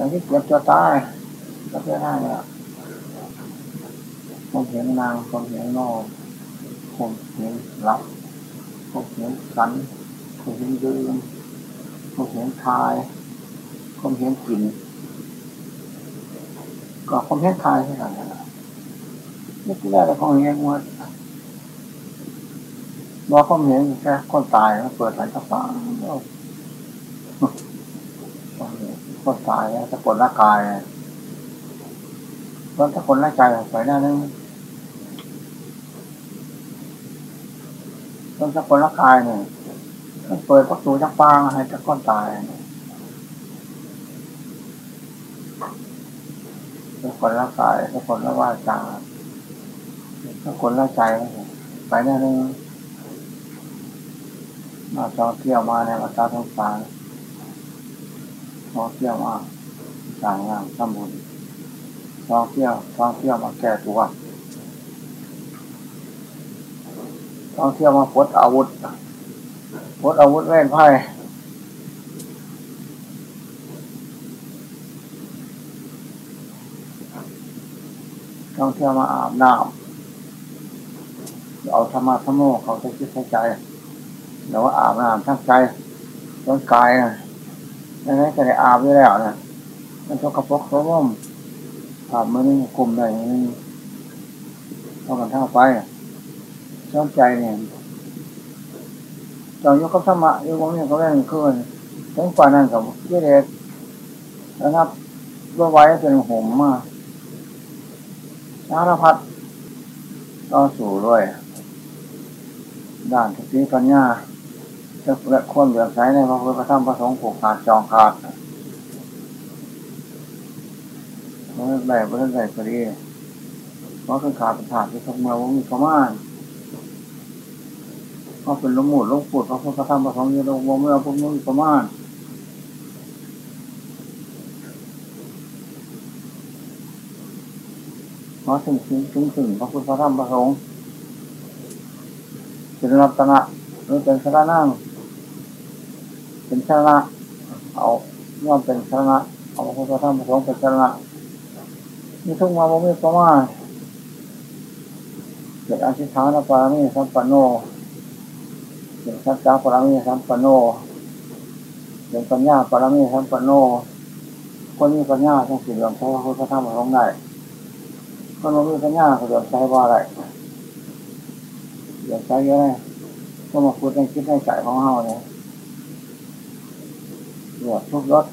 อย่างที่เก็บตัวตายก็เพื่อได้เนี่ยผมเห็นนางผมเห็นนอกผมเห็นรับผมเห็นสันผมเห็นยืมผมเห็นทายผมเห็นกลิ่นก็ผมเห็นทายเท่านั้นนะนี่ที่แรกเราคงเห็นหมดบอกผมเห็นแค่คนตายแล้วเปิดไหลกระฟ้า คนตายแล้วสะกดร่างกายเพราะถ้าคนร่างใจไปหน้านึงต้นสะกดร่างกายเนี่ยเปิดประตูจักปางให้ตะก้อนตายสะกดร่างกายสะกดร่างวาจาสะกดร่างใจ ไปหน้านึงมาจองเที่ยวมาในวัฏสงสาร ท่องเที่ยวมาสร้างงานทำบุญท่องเที่ยวท่องเที่ยวมาแก้ตัวท่องเที่ยวมาปลดอาวุธปลดอาวุธเล่นไพ่ท่องเที่ยวมาอาบน้ำเอาธรรมะธรรมโมเขาจะคิดใช้ใจแต่ว่าอาบน้ำทั้งใจทั้งกายนะ นั่นก็ได้อาบอยู่แล้วนะมันชกกระปกโซมมอาบมือนี่กลุ่มใดนี่เท่ากันเท่าไปชอบใจเนี่ยจองยกกับธรรมะยกวงเนี้ก็แรงขึ้นทั้งกว่านั้นกับเยเด็กนะครับว่าไว้เป็นห่มมาสารพัดก็สู่ด้วยด้านทุติปัญญา จะละคนเหลือใช้ในพระพุทธธรรมพระสงฆ์ผูกขาดจองขาดเพราะแบบเพราะแบบพอดีเพราะคือขาดเป็นขาดที่ทำมาว่ามีประมาณเพราะเป็นลมหมุดลมปูดพระพุทธธรรมพระสงฆ์ยังลงว่เมื่อพวกนี้ประมาณเพราะถึงถึงถึงถึงพระพุทธธรรมพระสงฆ์เป็นรัตนะหรือเป็นสระนั่ง เป็นชนะเอาย่อมเป็นชนะเอาพระพุทธธรรมประสงค์เป็นชนะมีทุกมาบ่มีประมาณเกิดอาชิษฐานปารามีสัมปันโนเกิดสัจจะปารามีสัมปันโนเกิดปัญญาปารามีสัมปันโน คนมีปัญญาต้องสิ่งเหล่าใช้พระพุทธธรรมประสงค์ได้คนมีปัญญาเขาเดือดใช้ว่าอะไรเดือดใช้เยอะก็มาพูดในคิดในใจของเฮาเนี่ย หวดทุกรถ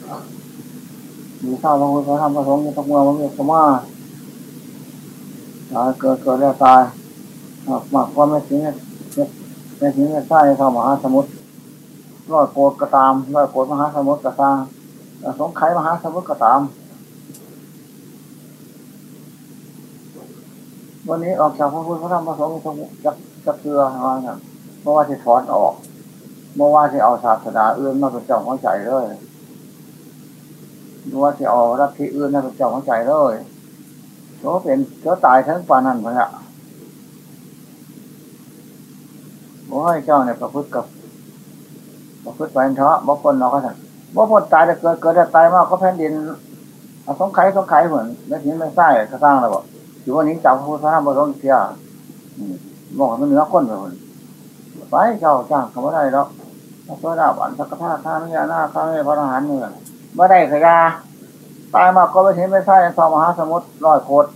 มีข้าวพระพุทธธรรมพระสงฆ์ต้องมาเมื่อสมาตายเกิดเกิดแล้วตายหมากว่าไม่ถึงไม่ถึงไม่ใช่เข้ามหาสมุทรรอยโกดก็ตามรอยโกดมหาสมุทรก็ตามสงไข่มหาสมุทรก็ตาม วันนี้ออกจากพระพุทธธรรมพระสงฆ์จะจะเกลือมาเพราะว่าจะถอนออก เมื่อว่าที่เอาศาสนาอื่นมาเป็นเจ้าของใจเลยเมื่อว่าที่เอารัฐที่อื่นมาเป็นเจ้าของใจเลยเขาเป็นเขาตายทั้งปานันพะบอกให้เจ้าเนี่ยประพฤติกับประพฤติไปเถอะบ่คนเราก็สั่งบ่คนตายแต่เกิดเกิดแต่ตายมากก็แผ่นดินเอาสงไข่สงไข่เหมือนแล้วทีนี้ไม่ใช่ก็สร้างแล้วบอกถือว่านี้จับพระพุทธธรรมมาลงเทียบอกมันเนื้อข้นไปคนไปเจ้าจ้างเขาไม่ได้แล้ว พระโสดาบันสักทาข้ามิยาหน้าข้าไม่พระอรหันต์เนี่ยเมื่อได้ขยาตายมากก็ไม่เห็นไม่ใช่ทองมหาสมุทรร้อยโคตร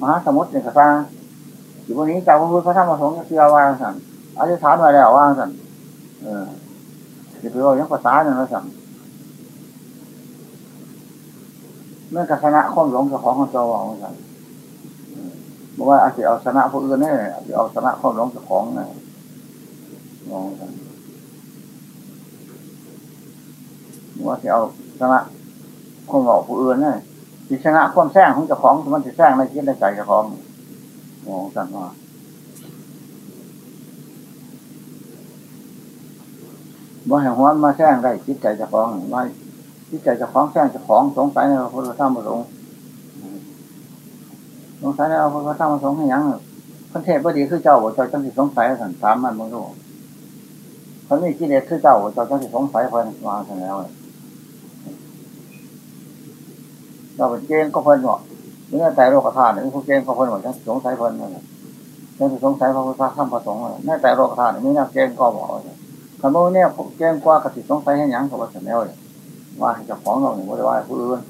มหาสมุทรเนี่ยกระซังอยู่วันนี้จากพระพุทธพระธรรมพระสงฆ์เชื่อวางสั่นอธิษฐานไว้แล้ววางสั่นเออจะไปว่ายังภาษาเนี่ยนะสั่นเมื่อกษณะข้อมหลงกับของของเจ้าว่าสั่นบอกว่าอาจจะเอาชนะผู้อื่นเนี่ยอาจจะเอาชนะข้อมหลงกับของเนี่ยมองสั่น ว่าจะเอาชนะคนบอกผู้อื่นนี่ที่ชนะความแซงของเจ้าของมันจะแซงในคิดในใจเจ้าของมองกันว่าบ่แห่งหัวมาแซงได้คิดใจเจ้าของว่าคิดใจเจ้าของแซงเจ้าของสงสัยในพระพุทธธรรมประสงค์สงสัยในพระพุทธธรรมประสงค์ให้ยังพันเทพพอดีคือเจ้าเจ้าจังสิสงสัยสั่นสามมันมึงรู้คนนี้กิเลสคือเจ้าเจ้าจังสิสงสัยพอมาเสร็จแล้ว เราเป็นเกณฑ์ก็เพิ่นบอกเนื้อใจโลกธาตุนี่พวกเกณฑ์ก็เพิ่นบอกฉันสงสัยเพิ่นเลยฉันสงสัยพระพุทธธรรมประสงค์เลยแน่ใจโลกธาตุนี่น่าเกณฑ์ก็บอกเลยคำว่าเนี่ยเกณฑ์กว่ากระติสงสัยให้ยังเขาบอกเสร็จแล้วเลยว่าจะฟ้องเราหนึ่งว่าจะว่าผู้อื่น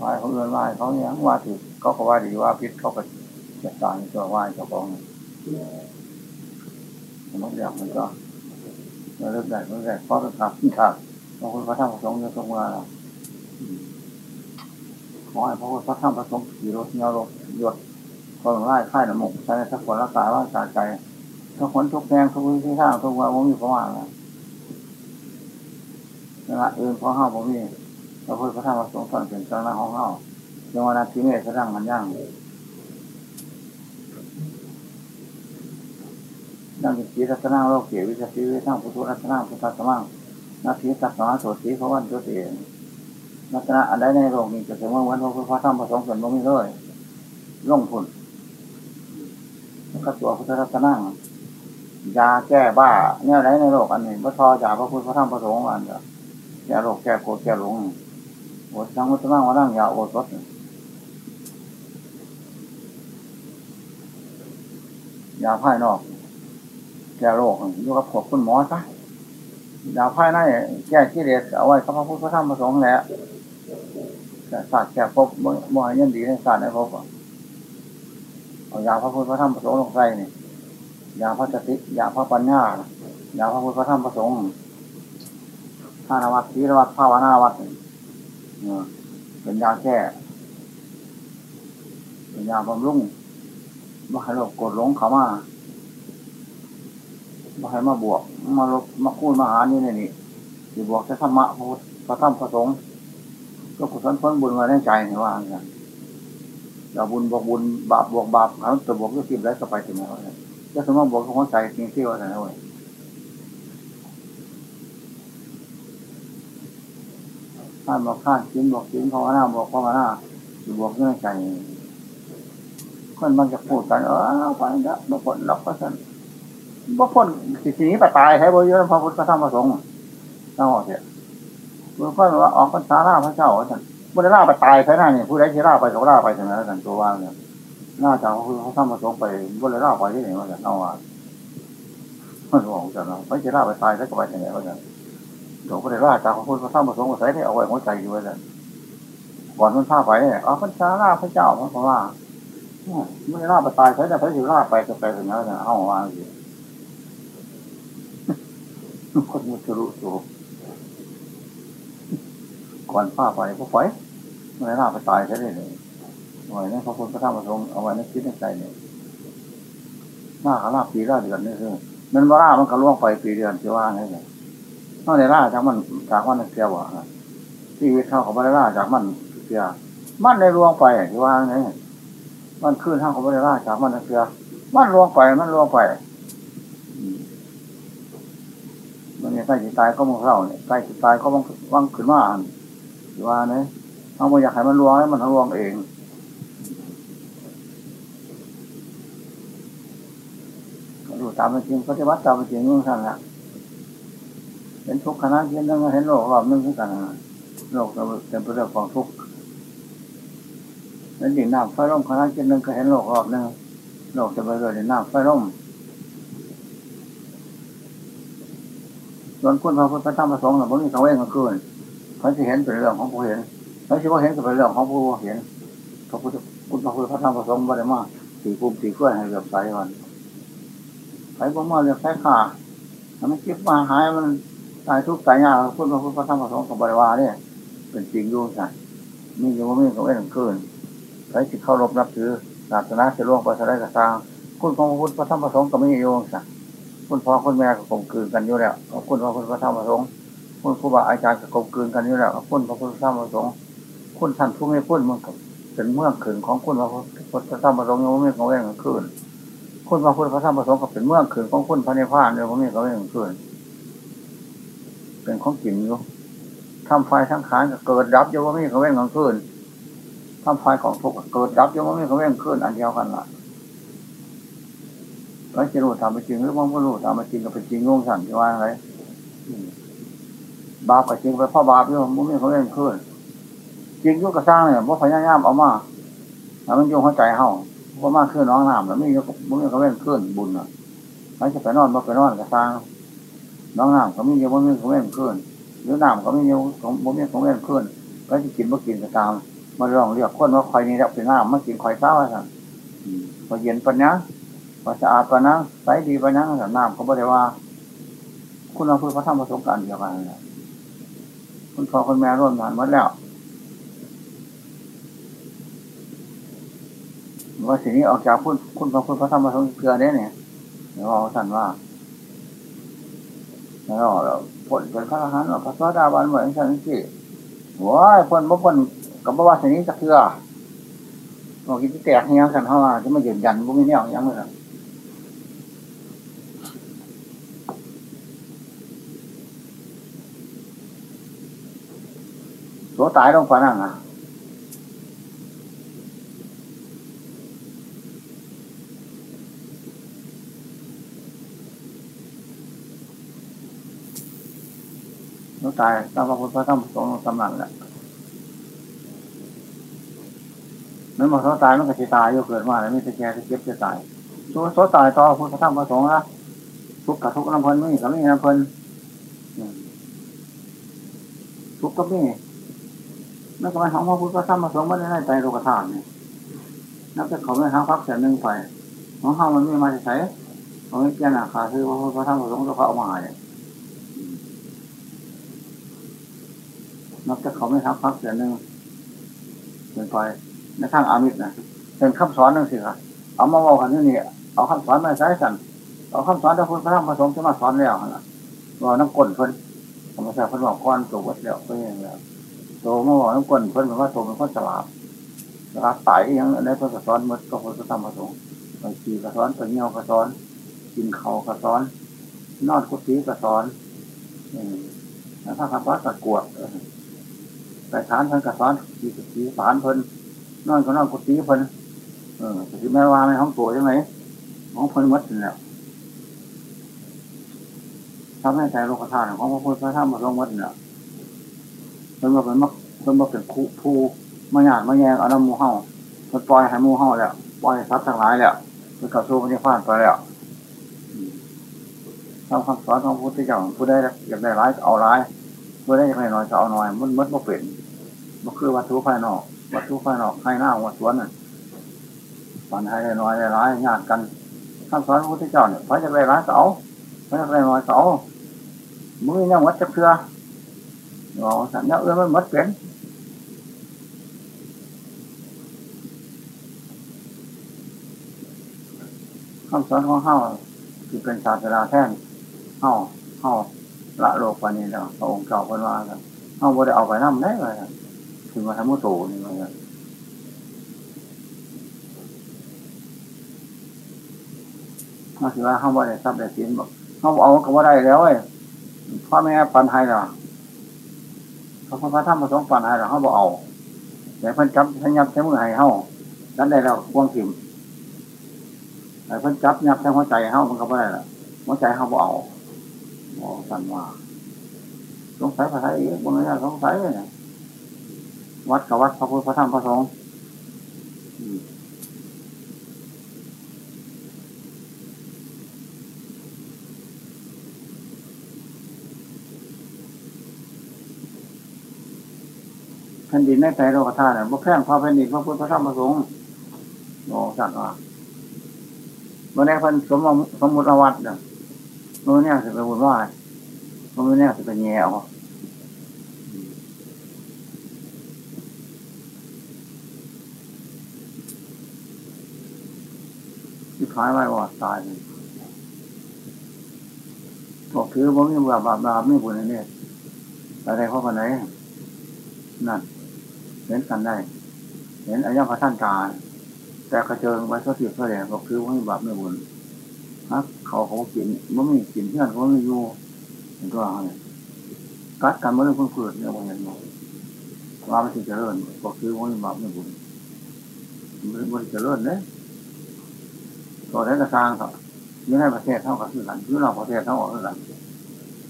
ว่าเขาเอื่นว่าเขาเนี่ยว่าถือเขาก็ว่าดีว่าพิษเขาก็จะตายตัวว่าจะฟ้องมันอยางมันก็เราเลิกได้เลิกได้เพราะต้องทำทำบางคนพระธรรมประสงค์จะทรงมา ขอให้พระพุทธพระธรรมประสงค์ขี่รถเงารถยศคนไล่ค่ายหนมกใช้สักคนรักษาว่าสาใจทุกคนทุกแรงทุกวิธีทางทุกวันผมมีประมาณนะนั่นแหละเอื่นเพราะห้าผมมีพระพุทธพระธรรมประสงค์ตอนเป็นกลางหน้าห้องห้ายังวันนาทีเมฆกระดังมันย่างนั่งเป็นสีรัตนาโลกเกียวิจารวิทั้งพุทธรัตนาพุทธสมังนาทีสักสมาโสตีพระวันตัวเอง รัตนาอันใดในโลกนี้จะถึงว่าวันพระพุทธพระธรรมประสงค์ส่วนบ่มีเลยล่งผลแล้วก็ตัวพุทธรัตนายาแก้บ้าเนี่ยไหนในโลกอันนี้พระทอยาพระพุทธพระธรรมพระสงฆ์อันเดียวแก้โรคแก้โกรธแก้หลงโอดทั้งมุตมั่งว่านั่งยาโอดรถยาภายนอก แก้โรคอยู่กับขวบคุณหมอซะ ยาภายในแก้กิเลสเอาไว้พระพุทธธรรมพระสงฆ์แหละศาสตร์แก้พบบ่อยยันดีในศาสตร์ในพบเอายาพระพุทธธรรมพระสงฆ์ลงใส่นี่ยาพระสติยาพระปัญญายาพระพุทธธรรมพระสงฆ์ทานวัดศีลวัดภาวนาวัดเป็นยาแก้เป็นยาบำรุงมห้โรคกดหลงเขามา มาให้มาบวก มาลบมาคูณมาหานี่นี่ที่บวกจะธรรมะพระพุทธพระธรรมพระสงฆ์ก็กุศลพ้นบุญมาในใจเห็นว่าอย่างอย่าบุญบวกบุญบาปบวกบาปเขาจะบวกก็คิดแล้วก็ไปถึงแล้วจะสมมติบวกก็คนใจจริงที่ว่าแต่ละวันข้านบอกข้านกินบอกกินภาวนาบอกภาวนาบวกในใจคนมันจะพูดกันเออไปแล้วบางคนหลับก็สั่น บางคนสิสีนี้ไปตายใช้บริยนพระพุทธธรรมพระสงฆ์ตั้งหัวเสียบางคนว่าออกพรรษาล่าพระเจ้าสั่นบุญล่าไปตายใช่ไหมนี่ยผู้ใดที่ล่าไปเขาล่าไปใช่ไหมสั่นตัวว่างเนี่ยน่าจะเขาเขาทำมาสงไปบุญล่าไปที่ไหนมาสั่นเอาว่ามันบอกสั่นเราไปที่ล่าไปตายใช้ก็ไปที่ไหนมาสั่นหลวงพ่อได้ล่าจากพระพุทธธรรมพระสงฆ์มาใส่ได้เอาไว้หัวใจอยู่ว่าสั่ก่อนมันพาไปเนี่ยอ๋อพรรษาล่าพระเจ้าเพราะว่าไม่ล่าไปตายใช้แต่พระสิล่าไปจะไปถึงแล้วสั่นเอาว่าอยู่ คนมุสรุสูก่อนผ้าไปพวกไฟไม่น่าไปตายใช่ไหมเลยหน่อยนี่พระพุทธพระธรรมพระสงฆ์เอาไว้ในคิดในใจเนี่ยหน้าขาลาปีละเดือนนี่คือมันว่าล่ามันก็ล่วงไปปีเดือนที่ว่าไงเนี่ยนอกในล่าจากมันจากมันเสียวะชีวิตเขาของมันล่าจากมันเสียมันในล่วงไปที่ว่าไงมันขึ้นทางของมันล่าจากมันเสียมันล่วงไปมันล่วงไปมัน เนี่ยใกล้จะตายก็มึงเล่าเนี่ยใกล้จะตายก็มึงวังขึ้นมาอ่านว่าเนี่ยเอาไม่อยากให้มันรวงให้มันรวงเองดูตามเป็นจริงปฏิบัติตามเป็นจริงนู่นสั่นละเห็นทุกขณะเห็นนึงเห็นโลกรอบนึงคือกันโลกเป็นเรื่องของทุกข์เห็นดินน้ำไฟร่มขณะเช่นนึงก็เห็นโลกรอบนึงโลกจะไปเกิดดินน้ำไฟร่ม ส่วนคุณพระพุทธธรรมประสงค์เราไม่มีเขาเองก็คืนเขาจะเห็นเป็นเรื่องของผู้เห็นเขาจะว่าเห็นเป็นเรื่องของผู้เห็นพระพุทธคุณพระพุทธธรรมประสงค์บริมาสี่ภูมิสี่กล้วให้เรือบสายวันไผ่บ่มาเรือบสายขาทำให้คิดมาหายมันตายทุกสายยาคุณพระพุทธธรรมประสงค์กับบริวารเนี่ย เป็นจริงอยู่ใช่มีอยู่ว่ามีเขาเองคืนใครที่เข้ารบนับถือศาสนาจะล่วงไปสลายกระซังคุณพระพุทธพระธรรมประสงค์ก็ไม่โยงใช่ คุณพ่อคุณแม่ก็กลมกลืนกันอยู่แล้วคุณพระพุทธพระธรรมพระสงฆ์คุณครูบาอาจารย์ก็กลมกลืนกันอยู่แล้วคุณพระพุทธธรรมพระสงฆ์คุณท่านผู้ไม่พูดมันเป็นเมืองขืนของคุณพระพุทธธรรมพระสงฆ์ยังไม่ของแรงคืนคุณพระพุทธพระธรรมพระสงฆ์ก็เป็นเมืองขืนของคุณพระนิพานยังไม่ของแรงคืนเป็นของกินอยู่ทำไฟทั้งขานก็เกิดดับยังไม่ของแรงคืนทำไฟของทุกเกิดดับยังไม่ของแรงคืนอันเดียวกันละ แล้วจะรู้ตามเป็นจริงหรือว่าไม่รู้ตามเป็นจริงก็เป็นจริงงงสั่นจะว่าอะไรบาปกับจริงไปพ่อบาปอยู่มันไม่เขาเล่นขึ้นจริงยุกระสร้างเนี่ยว่าพยายามเอามาแล้วมันโยงเข้าใจเฮาว่ามาขึ้นน้องน้ำแล้วไม่ยกมึงก็เว้นขึ้นบุญอะใครจะไปนอนมาไปนอนกระสร้างน้องน้ำก็มีเยอะว่ามีก็เว้นขึ้นหรือน้ำก็มีเยอะของบ่มีก็เว้นขึ้นก็จะกินบ่กินก็ตามมาลองเรียกคนว่าคอยนี้แล้วเป็นน้ำมากินคอยเศร้าสั่งพอเย็นปัญญา พอสะอาดปัญญาใสดีปัญญาแต่น้ำเขาบอกว่า คุณเราพูดพระธรรมประสงค์กันเดียวกันคุณพ่อคุณแม่ร่วมงานมดแล้วว่าสิ่งนี้ออกจากคุณคุณพระคุณพระธรรมประสงค์เกลือได้เนี่ยเดี๋ยวเอาท่านว่าแล้วเราผลเป็นพระอรหันต์พระสวัสดาบันเหมือนกันสิว้ายผลบ่ผลกับบ่ว่าสิ่งนี้จะเกลือบอกกินที่แตกเงี้ยกันเข้ามาจะมายืนยันบ่มีแนวยังเลย ตัวตายลงไปนั่งอะตัวตายตามพระพุทธพระธรรมสงฆ์ตำนักแหละนั่นมาตัวตายมันก็จะตายอยู่เกิดมาแล้วมีแต่แก่จะเจ็บจะตายตัวตัวตายต่อพุทธธรรมพระสงฆ์นะทุกข์กับทุกข์น้ำเพลินไม่กับไม่น้ำเพลินทุกข์ก็ไม่ ไม่ก็ไม่หอมพระพุทธพระธรรมพระสงฆ์ไม่ได้ในใจโลกธาตุนี่นับแต่เขาไม่หาพักแสนหนึ่งไปของเขามันไม่มาใช้เขาไม่เกี่นาคาคือพระพุทธพระธรรมพระสงฆ์เขาเอามาเนี่ยนับแต่เขาไม่หาพักแสนหนึ่งเป็นไปในทางอามิตรนะเป็นคำสอนนั่นสิครับเอามาบอกกันที่นี่เอาคำสอนมาใช้สั่นเอาคำสอนพระพุทธพระธรรมพระสงฆ์จะมาสอนแล้วนะว่าน้ำก้นเพิ่นธรรมชาติเพิ่นบอกก้อนตัววัดแล้วก็ยังแล้ว โตมาบอกน้ำก้นเพิ่นเป็นว่าโตเป็นคนฉลาดฉลาดไตยังในพระสอนมัดก็พระธรรมสงฆ์ไปขี่กระสอนไปเงี้ยวกระสอน กินเขากระสอน นอนกุฏิกระสอนถ้าขับวัดกระกวดแต่ฐานเพิ่นกระสอนขี่ขี่ฐานเพิ่นนอนก็นอนกุฏิเพิ่นเออที่แม่ว่าไม่ห้องตัวใช่ไหมห้องเพิ่นมัดแล้วทำให้ใจโลกธาตุของพระพุทธพระธรรมพระสงฆ์มัดเนี่ย พิ่นมาเป็นมักเพิ่นมาเป็นคู่ผู้มาหยาดมาแยงเอาน้ำมูเห่าเพิ่นปล่อยให้มูเห่าแล้วปล่อยสัตว์ทั้งหลายแล้วเพิ่นกระสู้มันจะฟาดไปแล้วทำคำสอนของพุทธเจ้าผู้ได้อยากได้ร้ายเอาร้ายผู้ได้อยากได้น้อยจะเอาน้อย มันมัดมาเป็นมันคือวัตถุภายนอก วัตถุภายนอกให้หน้าวัตถุนั่นสอนให้น้อยได้ร้ายญาติกันคำสอนพระพุทธเจ้าเนี่ยพระจะได้ร้ายเสาพระจะได้น้อยเสามือเนี่ยวัดจะเพื่อ อ๋อสัญญาเอื้อมันมัดเป็นคำสอนของเฮาคือเป็นศาสนาแท่นเฮาเฮาละโลกวันนี้แล้วพระองค์เก่าคนว่ากันเฮาบ่ได้เอาไปน้ำได้เลยถึงมาทำมุโตนี่มากันมาถือว่าเฮาบ่ได้ทรัพย์ได้สินบอกเฮาเอาก็บ่ได้แล้วเว้ยพ่อแม่ปันให้หรอเขา พระธรรมประสงค์ปันให้เราเขาบอกเอาแต่เพิ่นจับเพิ่นยับใช้มือให้เขาดันได้แล้วควงถิ่มแต่เพิ่นจับยับใช้หัวใจเขามันก็ไม่ได้ละหัวใจเขาบอกเอาบอกสันว่าสงสัยภาษาอีกบางอย่าสงสัยเนี่ยวัดกับวัดพระพุทธพระธรรมพระสงฆ์ นดินในใจโลกธาตุเนี่ยบ่แพงพอแผ่นดินพระพุทธพระธรรมพระสงฆ์บอกสัตว์ว่าเมื่อไดพันสมสมมุติวัดเนี่ยเมื่อเนี่ยจะไปบุญว่าเมื่อเนี่ยจะไปแง่ออกที่ขายไว้ว่าตายเลยบอกคือว่าไม่บาปบาปบไม่บุญเนี่ยอะไรเพราะคนไหนนั่น เห็นกันได้ เห็นอายะพระท่านตาแต่กระเจิงไว้สักทีเท่าไหร่บอกคือว่าไม่บาปไม่บุญฮะเขาเขากินมันไม่กินเพื่อนเขาไม่อยู่เห็นตัวอะไรกัดกันเมื่อเรื่องเกิดเนี่ยวันนี้ว่ามันถึงจะเริ่มบอกคือว่าไม่บาปไม่บุญมันมันจะเริ่มเนี่ยตัวได้กระซางครับยี่ในประเทศเท่ากับที่หลังยี่นอกประเทศเท่ากับที่หลัง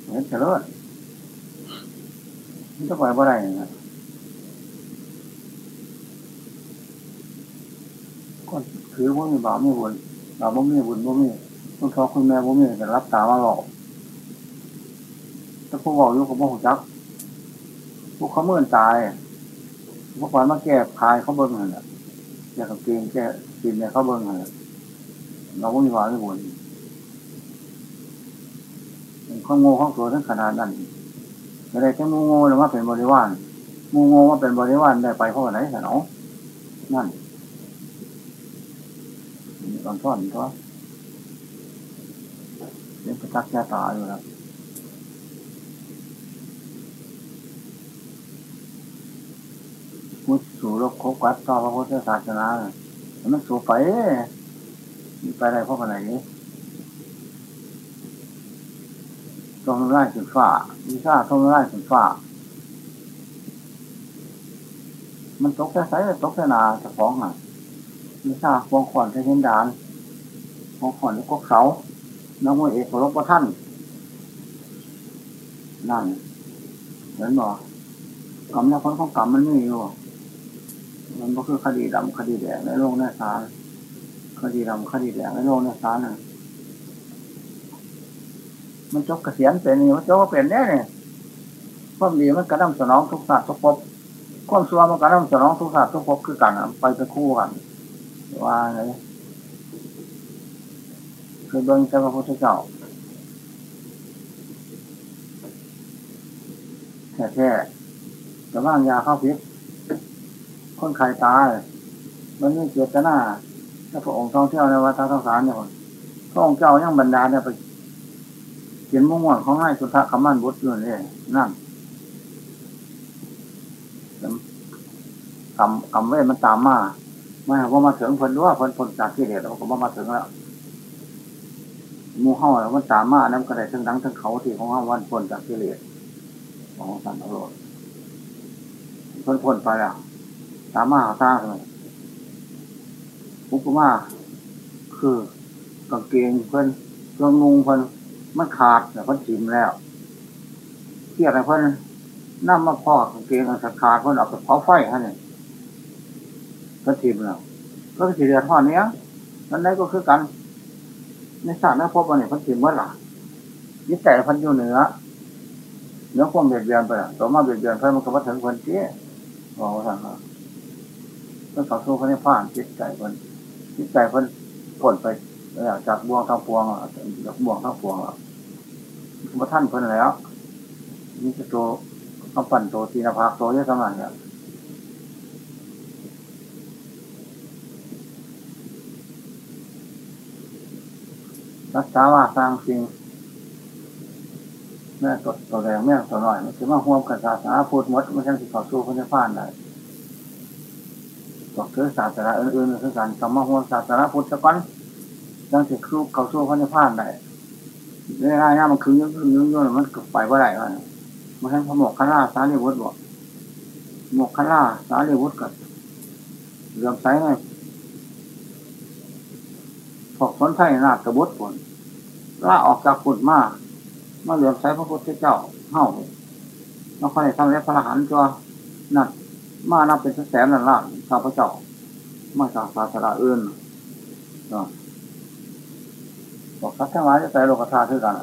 เห็นจะเริ่มมันจะปล่อยบ่ได้นะ คน ถือว่ามีบาปไม่บุญบาปไม่มีบุญไม่มีต้องทอคุณแม่ไม่มีแต่รับตามาหลอกถ้าพวกบอกอยู่กับพวกจักพวกเขาเมื่อนตายพวกวันมาแก้พายเขาเบิ้งเลยอยากกับเกงแก้กินเนี่ยเขาเบิ้งเลยเราไม่มีบาปไม่บุญข้องโง่ข้องตัวทั้งขนาดนั้นไม่ได้แค่งูโง่หรือว่าเป็นบริวารงูโง่ว่าเป็นบริวารได้ไปเพราะไหนสนองนั่น ตอนท่อนก็เลี้ยงประจักษ์แก่ตาอยู่แล้วมุดสู่โลกคบกัดต่อพระพุทธศาสนาแล้วมันสู่ไปไปได้เพราะอะไรต้องไล่ถึงฝ่าวิชาต้องไล่ถึงฝ่า มันตกแค่ไสตกแค่นาจะฟ้องอะ วิชาฟองขวัญใช้เห็นดานฟองขวัญกกเสาน้องมวยเอกรบประท่าน นั่นเห็นบ่กรรมเนี่ยคนของกรรมมันไม่อยู่มันก็คือคดีดำคดีแดงในโลกในศาลคดีดำคดีแดงในโลกในศาลน่ะมันจบเกษียณเป็นนี่มันจบเป็นแน่เนี่ยความดีมันกระดั้มสนองทุกศาสตร์ทุกภพความชั่วมันกระดั้มสนองทุกศาสตร์ทุกภพคือกันไปเป็นคู่กัน ว่าไงคือเบิ้งเจ้าพระพุทธเจ้าแท้แท้แต่ว่างยาเข้าพิษคนไข้ตาย มันไม่เกียรติหน้าถ้าพระองค์ท่องเที่ยวในวัดท้งสารเนี่ยพระองค์เจ้ายังบรรดาเนี่ยไปเขียนมุ่งหวังของง่ายสุทธะคำมั่นบุตรอยู่นี่นั่นกำกำเว้มันตามมา ม่ว่ามาถึงคนว่าคนคนจากที่เดียเราก็มามาถึงแล้วมูเห่าแล้วมันตามมานั่นก็ไดทั้งดังทั้งเขาที่ของห้าวันพ้นจากที่เดียของสันตโรดพ้นพ้นไปแล้วตามมาหาตางเลยอุปมาคือกางเกงเพิ่นเครื่องนุ่งเพิ่นมันขาดแต่เพิ่นจิ้มแล้วเทียบอะไรเพิ่นนั่มาพอกางเกงอันขาดเพิ่นเอกจาไปเผาไฟฮะเนี่ย ก็ทีมเราก็สีเดือดห่อนเนี้ยนั่นได้ก็คือกัน ในศาสตร์นักพบวันนี้พันทีมเมื่อไหร่ยิ่แต่พันอยู่เหนือเนื้อความเบียดเบียนไปต่อมาเบียดเบียนเพิ่มมันก็มาถึงคนเจี๊ยบอกว่าท่านว่าก็ต่อสู้คนนี้ผ่านจิตใจคนจิตใจคนผลไปจากบ่วงทั้งปวงจากบ่วงทั้งปวงมาท่านคนแล้วนี่จะโตคำปั่นโตตีนภาคโตเยอะสมัยเนี่ย รักษาว่าสร้างสิ่งแม่ตัวตัวแรงแม่ตัวหน่อยมันคือว่าห่วงกันศาสนาพูดมดไม่ใช่สิขอสู้คนจะผ่านได้บอกคือศาสนาอื่นๆคือการคำว่าห่วงศาสนาพุทธก่อนยังสิครูเขาสู้คนจะผ่านได้เวลาเนี่ยมันคือยุ่งยุ่งยุ่งมันกไปว่าไรวะมันให้พระหมกคณาสารีวุฒิบอกหมกคณาสารีวุฒิกับเรื่องไซไงพ วกคนไทยนาตบุตรผลล่าออกจากขุนมามาเหลือมใช้พระพุทธเจ้าเฮ้าเราค่อยทำแล้วพระหันตัวนั่นมานับเป็นแสนล้านล้านข้าพระเจ้า มาจากศาสนาอื่นบอกสักแค่ไม้จะแต่โลกธาตุคือกัน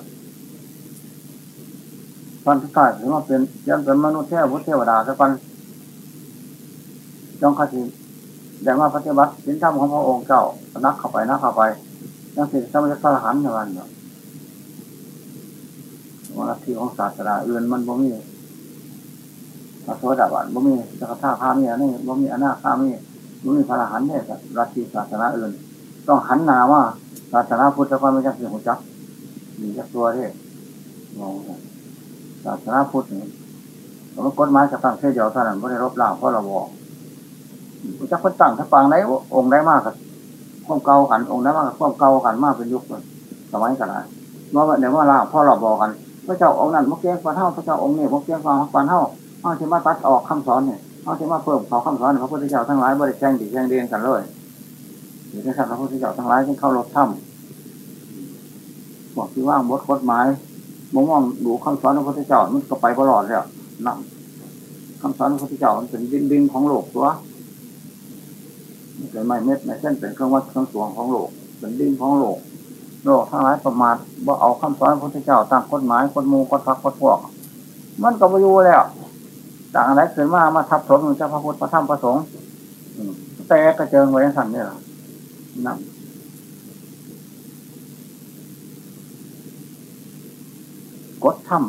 พันธุกายถือว่าเป็นยังเป็นมนุษย์เทวพุทธเทวดาสักวันจงคติแต่ว่าปฏิบัติสินธรรมของพระองค์เจ้านักเข้าไปนักเข้าไป นักสิสมัยพระหันอย่างนั้นเนาะว่าที่ของศาสนาอื่นมันบ่มีพระโสดาบันบ่มีสกทาข้ามีอันนี้บ่มีอนาข้ามีบ่มีพระหันเนี่ยรัที่ศาสนาอื่น ต้องหันนาว่าศาสนาพุทธก็ไม่ใช่สิ่งหัวจักมีจักตัวที่มองศาสนาพุทธนี่ผมกฎหมายจะตั้งเท่เดียวเท่านั้นไม่ได้รบล่าเพราะเราบอกจักคนตั้งถ้าฟังไหนองค์ได้มากกับ ข้อมเก่ากันองค์ได้มากกับข้อมเก่ากันมากเป็นยุคสมัยกันนะเมื่อเดี๋ยวว่าล่าพ่อเราบอกกันพระเจ้าองค์นั้นมกเกี้ยงฟันเท่าพระเจ้าองค์นี้มกเกี้ยงฟันฟันเท่าเอาที่มาตัดออกคำสอนเนี่ยเอาที่มาเพิ่มเขาคำสอนพระพุทธเจ้าทั้งหลายบริแข่งดีแข่งเรียนกันเลยหรือนะครับพระพุทธเจ้าทั้งหลายที่เข้ารถถ้ำบอกที่ว่างบทกฎหมายมองมองดูคำสอนพระพุทธเจ้ามันก็ไปตลอดเลยนั่งคำสอนพระพุทธเจ้ามันเป็นดินดินของโลกตัว เป็นไม้เม็ดไม้เส้นเป็นเครื่องวัดเครื่องตวงของโลกเป็นดิ้งของโลกโลกทั้งหลายประมาทว่าเอาคำสอนพระพุทธเจ้าตั้งกฎหมายกฎมูกฎพักกฎพวก มันก็ไปอยู่แล้วต่างอะไรเกิดมามาทับถมเจ้าพระพุทธพระธรรมพระสงฆ์แต่กระเจิงไว้สั่นนี่หรอนั่นกฎธรรม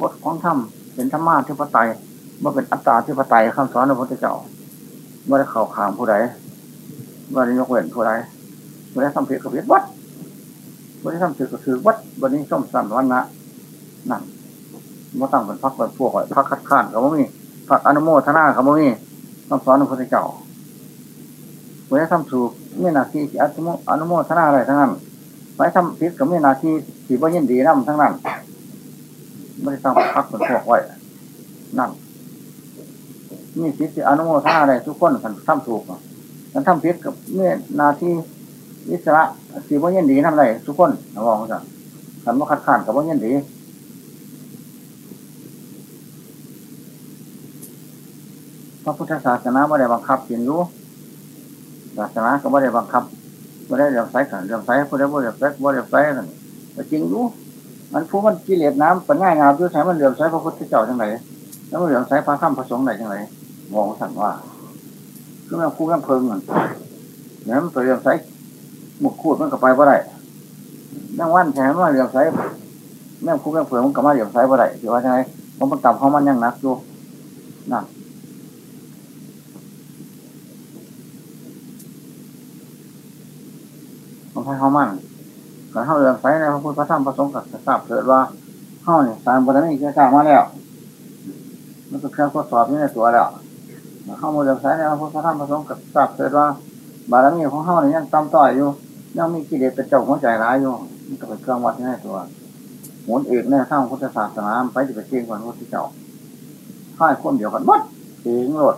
กฎของธรรมเป็นธรรมะที่ปไตยว่าเป็นอัตตาที่ปไตยคำสอนพระพุทธเจ้า ว่าได้เข่าขามผู้ใดว่าได้ยกเว้นผู้ใดว่าได้ทำผิดกับผิดวัดว่าได้ทำผิดกับถือวัดวันนี้ส้มสันวันนะนั่นว่าตั้งเป็นพักเป็นพวกพักคัดค้านกับว่ามีพักอนุโมทนากับว่ามีคำสอนพระพุทธเจ้าว่าได้ทำถูกไม่นาทีที่อนุโมทนาอะไรทั้งนั้นไม่ทำผิดกับไม่นาทีที่ว่ายินดีนั่ทั้งนั้นไม่ได้ตั้งพักเป็นพวกไว้นั่น มีสิทธิอนุโมทนาอะไรทุกคนกันทำถูกกันทำผิดกับเมื่อนาทีอิสระสีว่ายินดีทำไรทุกคนนะบอกกันขันว่าคัดค้านกับว่ายินดีพระพุทธศาสนาไม่ได้บังคับเรียนรู้ศาสนาก็ไม่ได้บังคับไม่ได้เรียบไซกันเรียบไซผู้ใดบ่เรียบไซบ่เรียบไซกันแต่จริงรู้มันผู้มันกิเลสน้ำเป็นง่ายงามด้วยใช้มันเรียบไซพระพุทธเจ้าจังไหนแล้วมันเรียบไซพระธรรมพระสงฆ์ไหนจังไหน มองสั่นว่าคือแมันคู่กันเพิงมันเนี่ยมันไปเรียบไซหมกคูดมันก็ไปบ่ได้นั่งวันแทนว่าเรียบไซแม่คู่กันเพิงมันก็มาเรียบไซบ่ได้ที่ว่าจังมันมันต่ำเขามันยังนักอยู่นั่นมันให้เขามันการเข้าเรื่องไซในพระพุทธพระธรรมพระสงฆ์กับทราบเถิดว่าเข้าเนี่ยสารบารมีแก่กล้ามาแล้วมันก็เครื่องทดสอบนี่ในตัวแล้ว เข้ามาเรื่องไซในพระพุทธพระธรรมพระสงฆ์กับทราบเถิดว่า บารมีของเข้าเนี่ยยังต่ำต้อยอยู่ ยังมีกิเลสเป็นเจ้าหัวใจร้ายอยู่มันก็เป็นเครื่องวัดนี่ในตัวหมุนเอกในทางพุทธศาสนาไปจะไปเชี่ยงกว่าพุทธเจ้าค่ายคนเดียวกันวัดเสียงโลด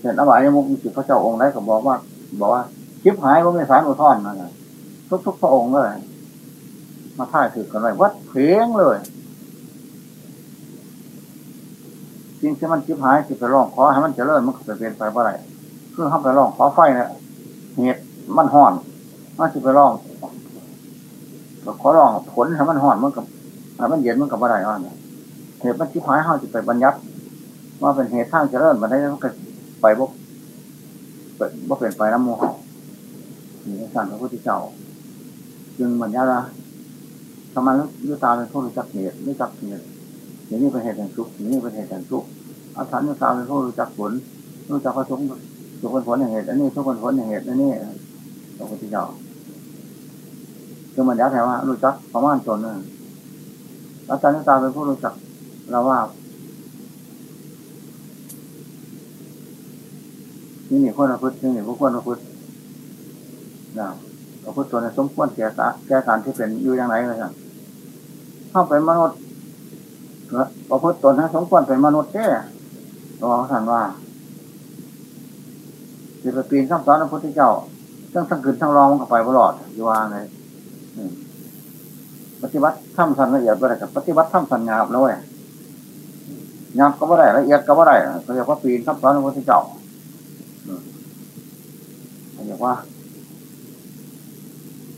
เห็นอบายมุกมีจิตพระเจ้าองค์ไหนก็บอกว่า บอกว่าคิปหายว่าไม่สารอุทธรณ์มาไงทุกทุกพระองค์เลยมาท่ายถือกันไว้วัดเพียงเลย จริงที่มันคลิปหายจิตไปร้องขอให้มันเจริญมันก็จะเป็นไปเมื่อไรเพื่อเข้าไปร้องขอไฟเนี่ยเหตุมันห่อนมันจะไปร้องขอร้องผลให้มันห่อนมันกับให้มันเย็นมันกับอะไรว่าเนี่ยเหตุมันคลิปหายห้าจิตไปบรรยัติว่าเป็นเหตุทางเจริญมันได้มันก็ไปบกบ่เปลี่ยนไปน้ำมูหนี่สั่งพระพุทธเจ้า จึงเหมือนยาละทำไมยุตาเป็นผู้รู้จักเหตุรู้จักเหตุ อย่างนี้เป็นเหตุแห่งทุกข์อย่างนี้เป็นเหตุแห่งทุกข์อาถรรพ์ยุตาเป็นผู้รู้จักผลรู้จักผสมทุกคนผลแห่งเหตุอันนี้ทุกคนผลแห่งเหตุอันนี้พระพุทธเจ้าจึงเหมือนยาแถวว่า รู้จักประมาณตนนึงอาจารย์ยุตาเป็นผู้รู้จักเราว่านี่นี่คนละพุทธนี่นี่พวกคนละพุทธนะพระพุทธตัวนี้สมควรแก่แก่การที่เป็นอยู่อย่างไรเลยครับเข้าเป็นมนุษย์ พระพุทธตัวนั้นสมควรเป็นมนุษย์แก่ตัวท่านว่าสิบปีนข้ามสอนพระพุทธเจ้าทั้งทั้งคืนทั้งรองมันก็ไปตลอดอยู่ว่าไงปฏิบัติทำสันละเอียดไปเลยกับปฏิบัติทำสันงาบแล้วเว้ยงาบก็ไม่ได้ละเอียดก็ไม่ได้เขาเรียกว่าปีนข้ามสอนพระพุทธเจ้าเรียกว่า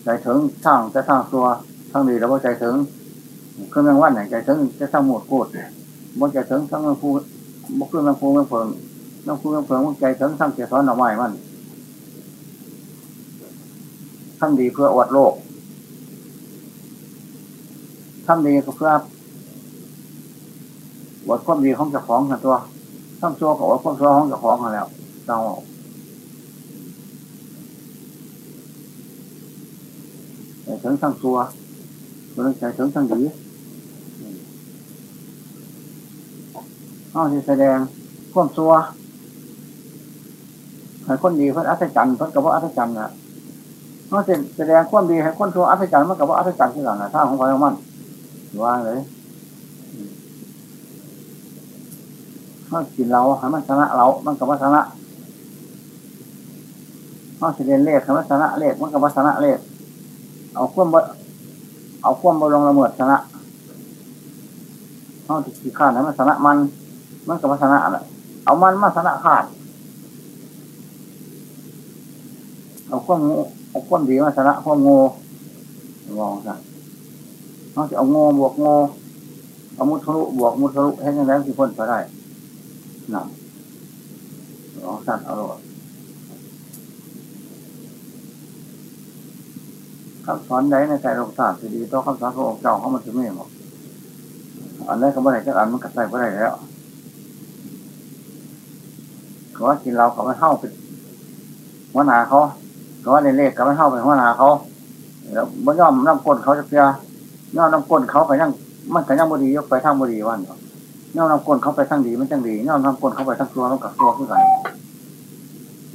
ใจถึงช่างจะสร้างตัวทั้งดีแล้วว่าใจถึง เครื่องแมงวันไหนใจถึงจะสร้างหมวดกูดมันใจถึงทั้งแมงพูบกเครื่องแมงพูแมงเพิงแมงพูแมงเพิงมันใจถึงทั้งเกสรหน่อไม้มันทั้งดีเพื่ออวดโลกทั้งดีก็เพื่ออวดความดีของเจ้าของกันตัวทั้งชั่วก็อวดความชั่วของเจ้าของกันแล้วเจ้าถึงทั้งตัวมันใจถึงทั้งดี อ้อที่แสดงควมตัวให้คนดีเพื่ออัศจรรย์เพื่อกับว่าอัศจรรย์นะนอกจากแสดงควมดีให้คนตัวอัศจรรย์มันกับว่าอัศจรรย์ที่หลังนะท่าของใครของมันว่าเลยถ้ากินเราให้มันชนะเรา มันกับว่าชนะถ้าเรียนเลขให้มันชนะเลขมันกับว่าชนะเลขเอาควบเอาควบบลงละเมิดชนะเอาที่ขาดให้มันชนะมัน มันกับชนะแหละเอามันมาชนะขาด เอาข้องูเอาข้อดีมาชนะข้องูมองซะเขาจะเอางูบวกงูเอามุทะลุบวกมุทะลุให้ยังไงที่พ้นไปได้หนังลองสั่นเอาหรอคำสอนใดในใจโลกธาตุที่ดีต่อคำสอนพระองค์เจ้าเขามันจะไม่หมดอันนี้ก็ไม่ได้จักอันมันก็ใส่ไม่ได้แล้ว เขาว่ากินเราเขาไม่เข้าเป็นหัวหน้าเขาเขาว่าในเลขเขาไม่เข้าเป็นหัวหน้าเขาแล้วมันย่อมน้ำก้นเขาจะเพียย่อมน้ำก้นเขาไปยังมันก็ยังบดียกไปทางบดีวันย่อมน้ำก้นเขาไปทางดีมันจังดีย่อมน้ำก้นเขาไปทางตัวมันกับตัวขึ้นกัน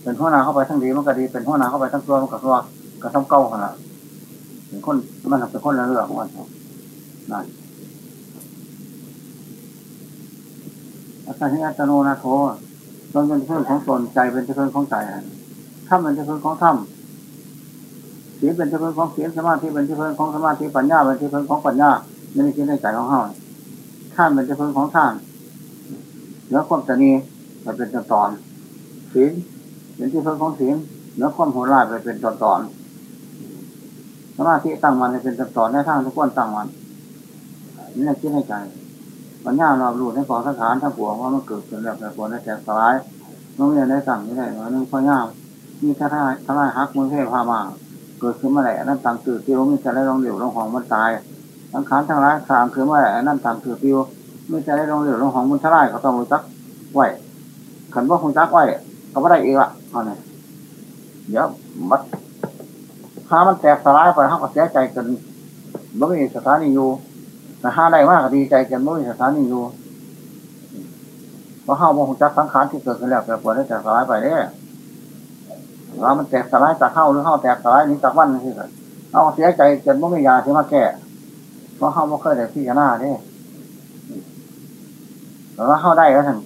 เป็นหัวหน้าเข้าไปทางดีมันก็ดี เป็นหัวหน้าเข้าไปทางตัวมันกับตัวก็ทำเก้าขนาดเป็นคนมันเป็นคนละเรื่องวันนั่นอาการที่อัตโนนาโถ ตนเป็นเพื่อนของตนใจเป็นเพื่อนของใจถ้าเป็นเพื่อนของถ้ำสีเป็นเพื่อนของเสียสมาธิเป็นเพื่อนของสมาธิปัญญาเป็นเพื่อนของปัญญาไม่ได้คิดในใจของเฮาท่านเป็นเพื่อนของท่านแล้วความตนีมันเป็นตอนศีลเป็นที่เพื่อนของศีลแล้วความโหดร้ายไปเป็นตอนตอนสมาธิตั้งมันเป็นตอนตอนในทางทุกคนตั้งมันนี่คิดในใจ ปัญญาเรารู้ในของสังขารทั้งปวงว่ามันเกิดขึ้นแล้วแต่ปวงในแตกสลายน้องเรียนได้สั่งนี่ได้ว่านึงพ่อย่ามีท่าท่าท่าฮักมือเทพามา เกิดขึ้นมื่อไหร่นั่นต่างตื่นที่รู้มีจะได้ลองเหลวลองของมันตายสังขารทั้งหลายสามคือเมื่อไหร่นั่นต่างตื่นที่มีจะได้ลองเหลวลองของมันทลายเขาต้องรู้จักไหวขันว่าคงจักไหวเขาไม่ได้เองละเอาเนี่ยเดี๋ยวมัดถ้ามันแตกสลายไปเขาก็เสียใจกันไม่มีสถานีอยู่ แต่ห้าได้มากดีใจกันไม่มีสถานีอยู่เพราะห้าโมงจักสังขารที่เกิดขึ้นแล้วแต่ปวดได้แตกสลายไปเนี่ยว่ามันแตกสลายจากเข้าหรือเข้าแตกสลายนี้จากวันนี่คือเอาเสียใจจนไม่มียาที่มาแก้เพราะเข้าไม่เคยได้พี่หน้าเนี่ยแต่ว่าเข้าได้ก็ถึง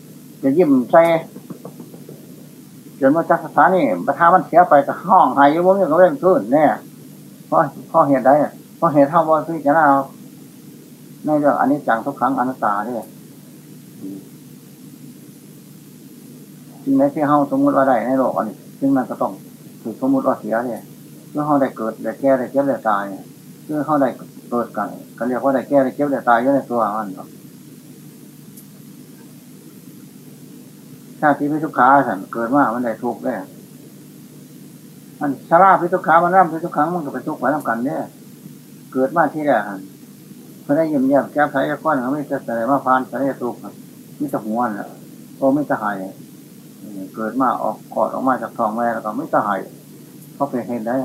จะยิ้มใจจนมาจากสถานีประธานมันเสียไปกับห้องหายยุ่งยังก็เร่งขึ้นเนี่ยเพราะเพราะเหตุใดเพราะเหตุเท่าว่าพี่จะ น่เรื่องอันนี้จังทุกครั้งอนัตตาเนี่ยจริงไหมที่เฮาสมมติว่าได้ในโลกอันนี้ซึ่งมันก็ต้องถูกสมมติว่าเสียเนี่ยเมื่อเฮาได้เกิดได้แก่ได้เจ็บได้ตายเนี่ยเมื่อเฮาได้เกิดกันก็เรียกว่าได้แก่ได้เจ็บได้ตายอยู่ในตัวมันชาติพิทุขาสันเกิดมามันได้ทุกข์ได้มันชาลาพิทุขามันร่ำพิทุกขังมันก็เป็นทุกข์ไปทำกันเนี่ยเกิดมาที่แรก พื่ได้ยิ้มแย้มแก้ไขก้อนเขาไม่จะแสดงมาพานแสดงทุกข์มิตรหัวน่ะโตไม่จะหายเกิดมาออกกอดออกมาจากท้องแม่แล้วก็ไม่จะหายเขาเป็นเห็นได้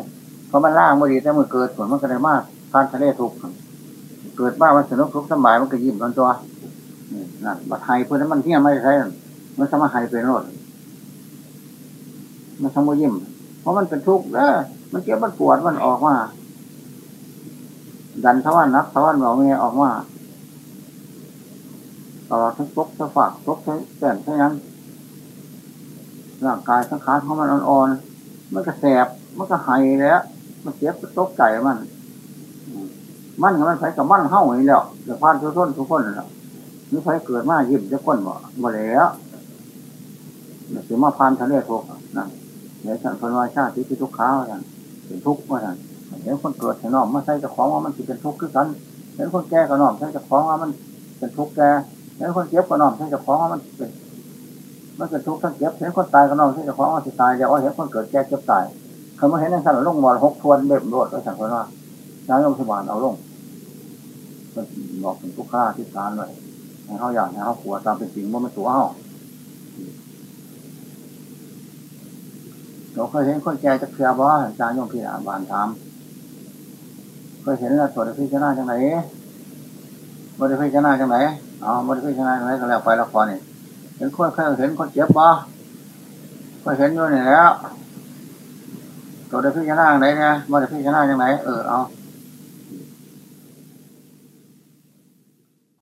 เพราะมันล่างมื่อดีแต่เมื่อเกิดผลมันก็ได้มากพานทะเลทุกข์เกิดมามันสนุกทุกข์สบายมันก็ยิ้มตอนตัวนั่นบัดไทยเพื่อนมันเที่ยงไม่ใช่มันสมาหายเป็นรถมันสมยิ้มเพราะมันเป็นทุกข์เออมันเจ็บมันปวดมันออกมา ดันทวันนักทวันเหล่านี้ออกมาตลอดทั้งตกทั้งฝากตกทั้งแก่นทั้งนั้นร่างกายทั้งขาของมันอ่อนๆ มันก็แสบ มันก็หายแล้ว มันเจ็บตกใจมัน มันกับมันไปกับมันเห่าอย่างนี้แล้วเดี๋ยวพานทุกคนทุกคนแล้วนี่ไปเกิดมายิ้มจะก้นบ่บ่แล้วเนี่ยถือมาพานทะเลทุกนั่นเดี๋ยวสันพนวาชาติที่ทุกข้าวนั่นเป็นทุกข์ว่านั่น เห็นคนเกิดเห็นน้อมมาใส่จะของว่ามันเป็นทุกข์คือกันเห็นคนแก่ก็น้อมใส่จะของว่ามันเป็นทุกข์แก่เห็นคนเจ็บก็น้อมใส่จะของว่ามันเป็นมันเป็นทุกข์ทั้งเจ็บเห็นคนตายก็น้อมใส่จะของว่าสิตายอย่าว่าเห็นคนเกิดแก่เจ็บตายเขามาเห็นนั่นสั่นลงมอหกทวนเด็บโดดก็สั่งคนว่าน้ำยมสบานเอาลงมันบอกเป็นทุกข์ข้าที่การเลยให้เขาอยางให้เขาขัวตามเป็นจริงว่ามันตัวเขาเราเคยเห็นคนแก่จะเคลียร์บ่อาจารย์ยงพี่อาบานถาม เคยเห็นแล้วตัวพิจารณาจังไหนบริพิจารณาจังไหนอ๋อบริพิจารณาจังไหนก็แล้วไปละครนี่เห็นคนเคยเห็นคนเจ็บบ่ก็เห็นอยู่นี่แล้วตัวพิจารณาจังไหนเนี่ยบริพิจารณาจังไหนเออเอา